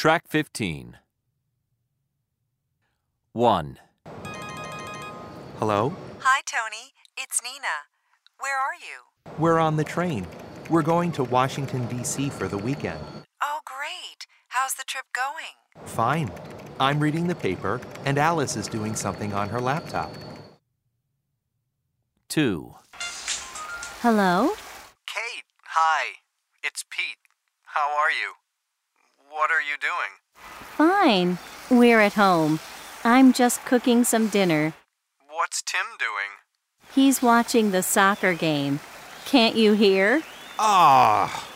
Track 15. 1, Hello? Hi, Tony. It's Nina. Where are you? We're on the train. We're going to Washington, D.C. for the weekend. Oh, great. How's the trip going? Fine. I'm reading the paper, and Alice is doing something on her laptop. 2, Hello? Kate, hi. It's Pete. How are you? What are you doing? Fine. We're at home. I'm just cooking some dinner. What's Tim doing? He's watching the soccer game. Can't you hear? Ah!